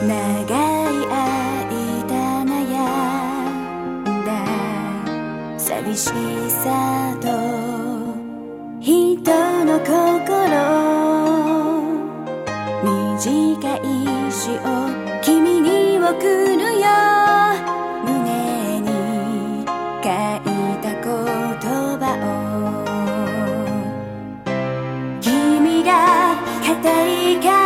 長い間悩んだ寂しさと人の心。短い詩を君に送るよ。胸に書いた言葉を。君が語りか